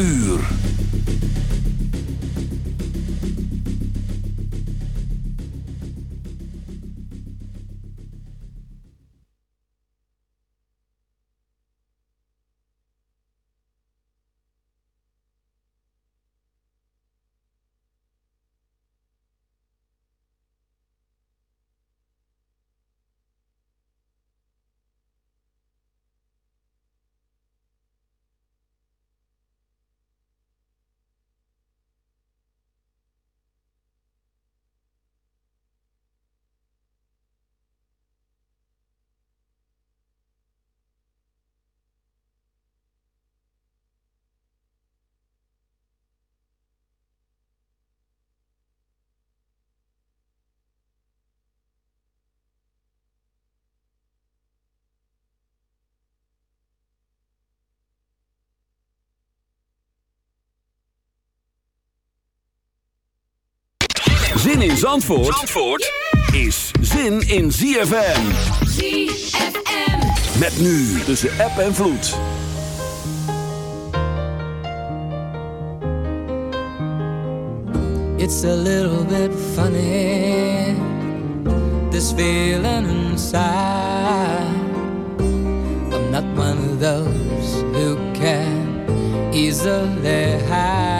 uur. Zin in Zandvoort, Zandvoort is zin in ZFM. ZFM. Met nu tussen app en vloed. It's a little bit funny, this feeling inside. I'm not one of those who can easily hide.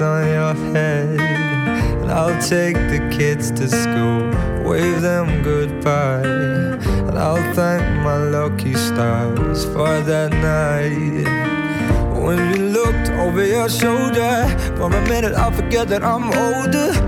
on your head. And I'll take the kids to school, wave them goodbye. And I'll thank my lucky stars for that night. When you looked over your shoulder, for a minute I forget that I'm older.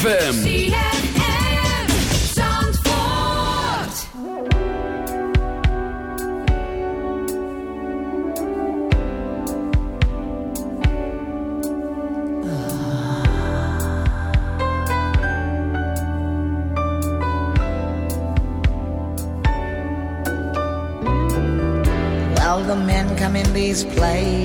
ZFM. Well, the men come in these places,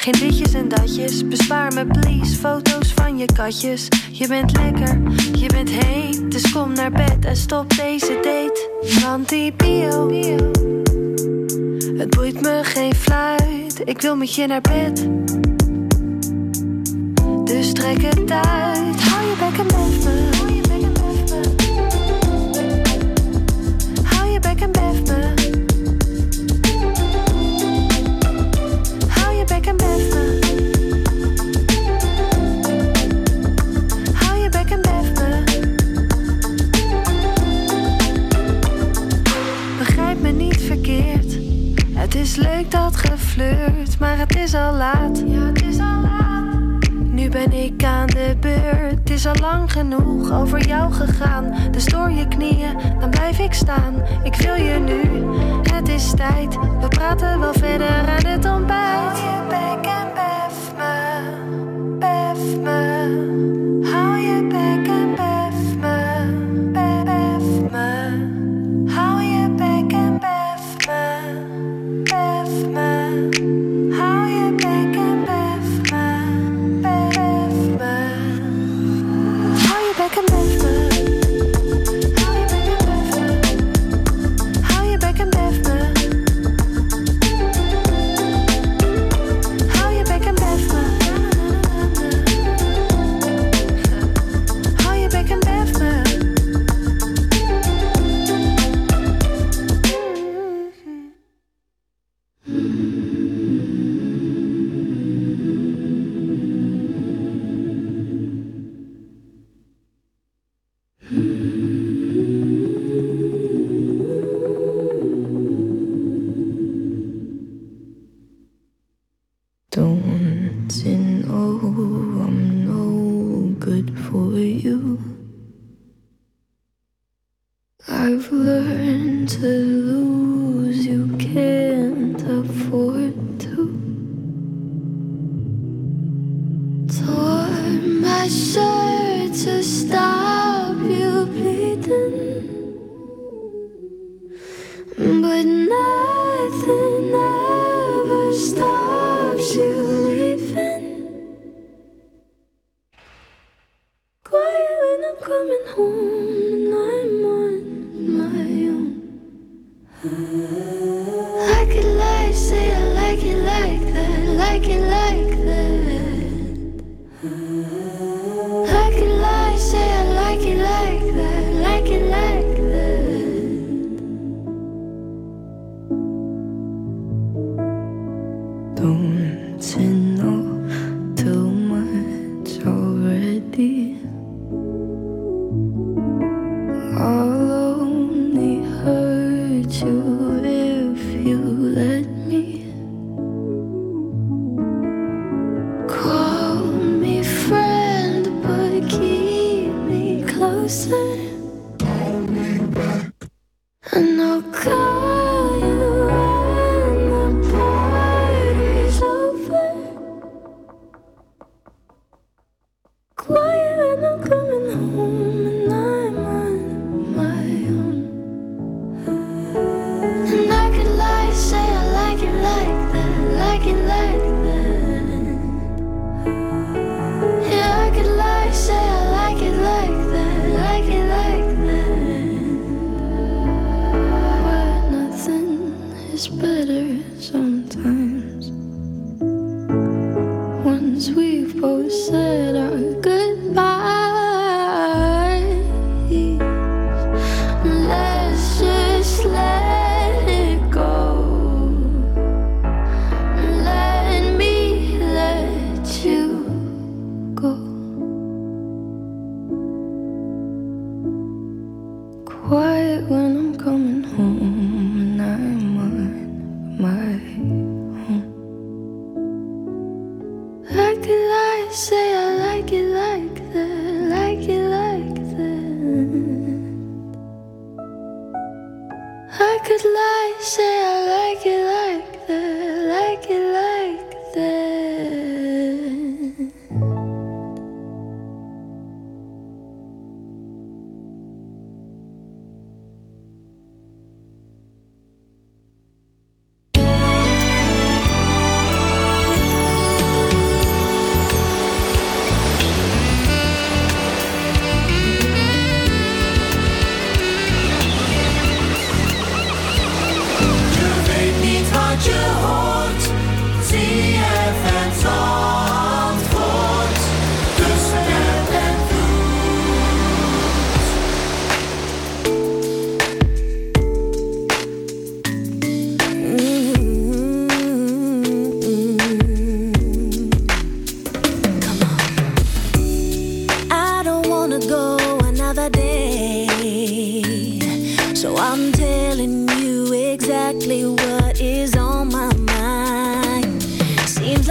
Geen ditjes en datjes, bespaar me please. Foto's van je katjes. Je bent lekker, je bent heet. Dus kom naar bed en stop deze date. Want die bio, het boeit me geen fluit. Ik wil met je naar bed. Dus trek het uit, hou je bek en blijf me. leuk dat geflirt, maar het is al laat. Ja, het is al laat. Nu ben ik aan de beurt. Het is al lang genoeg over jou gegaan. Dus stoor je knieën, dan blijf ik staan. Ik wil je nu, het is tijd. We praten wel verder aan het ontbijt.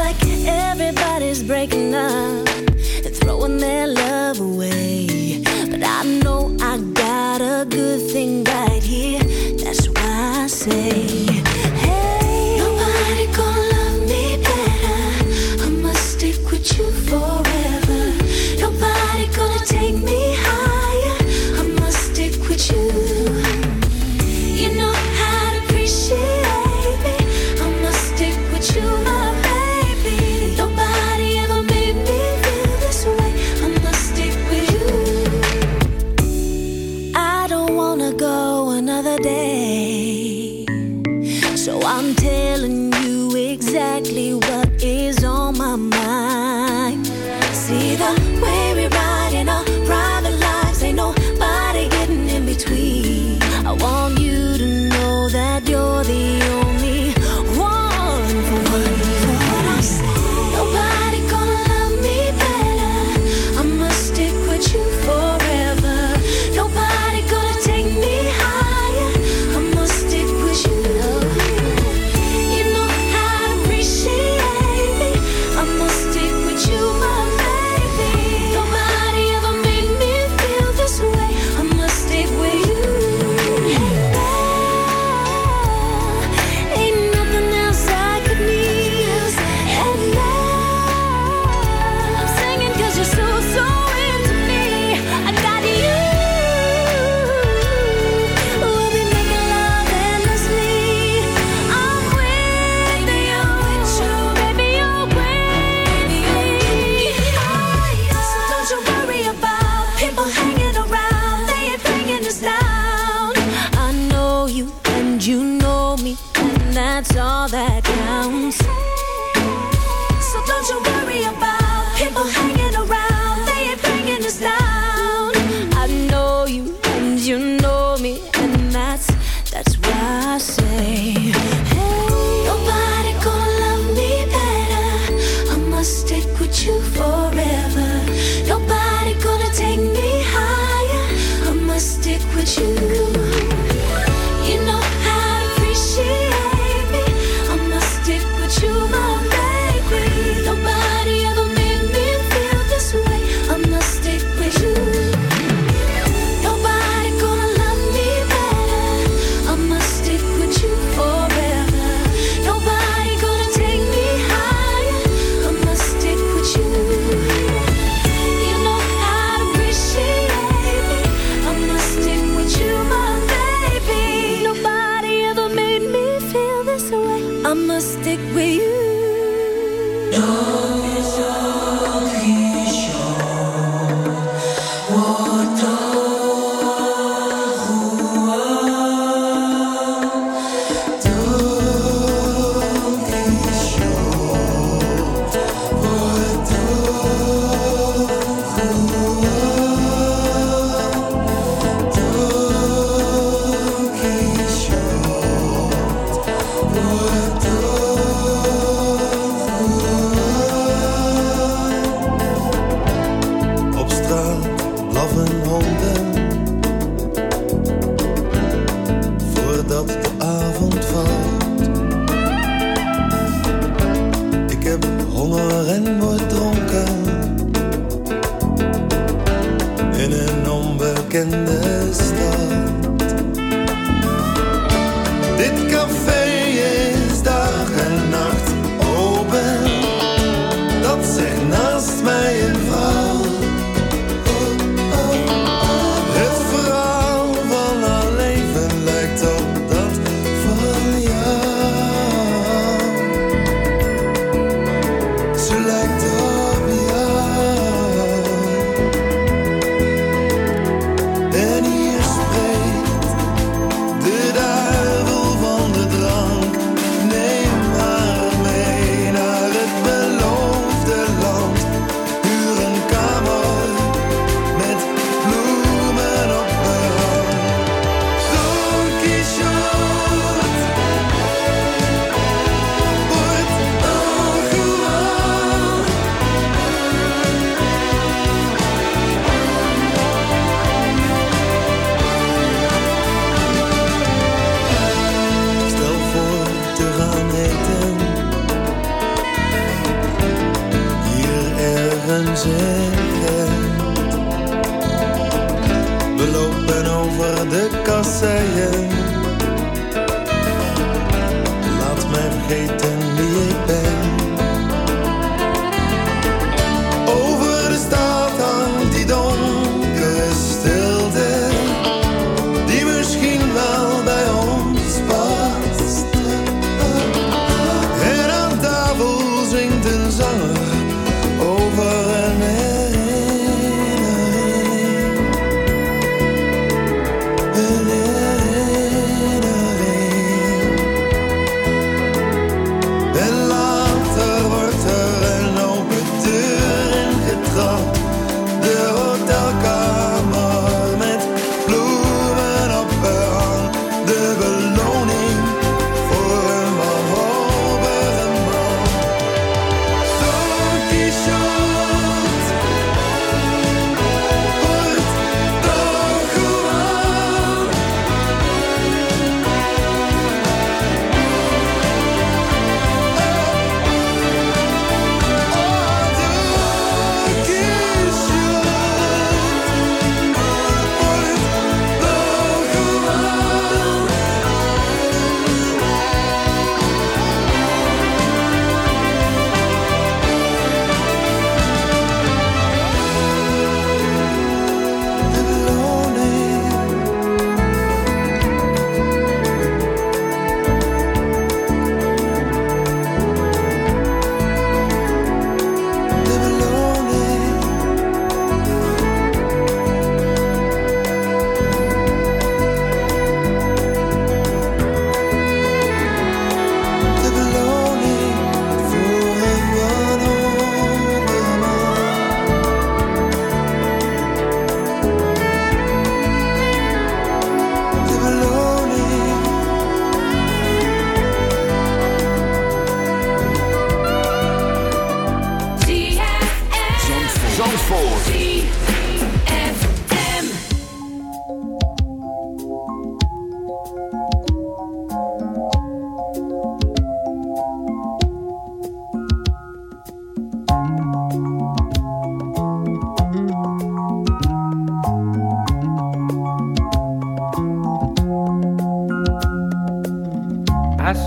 Like everybody's breaking up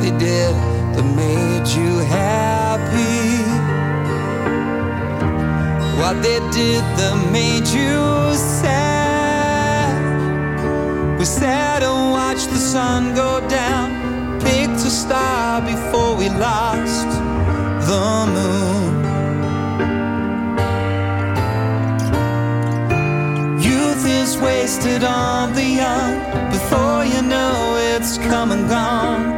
they did that made you happy. What they did that made you sad. We sat and watched the sun go down, picked a star before we lost the moon. wasted on the young before you know it's come and gone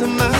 to my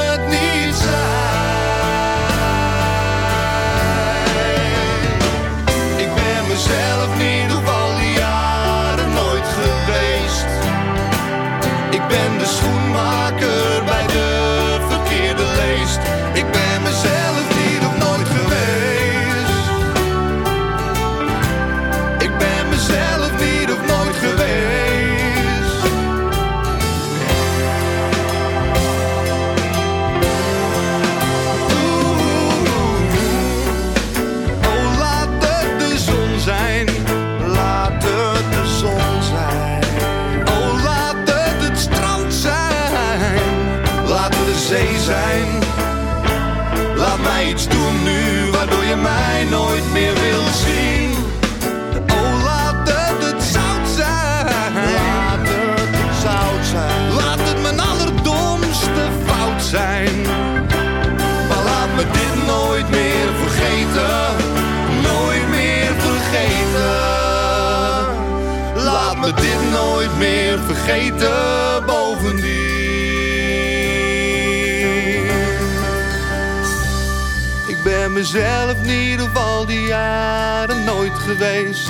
geweest.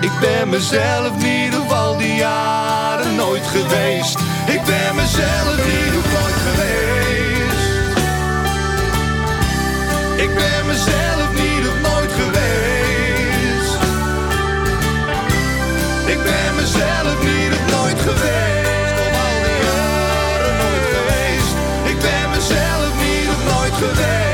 Ik ben mezelf niet op al die jaren nooit geweest. Ik ben mezelf niet op nooit geweest. Ik ben mezelf niet op nooit geweest. Ik ben mezelf niet op nooit geweest. Al die jaren geweest. Ik ben mezelf niet op nooit geweest.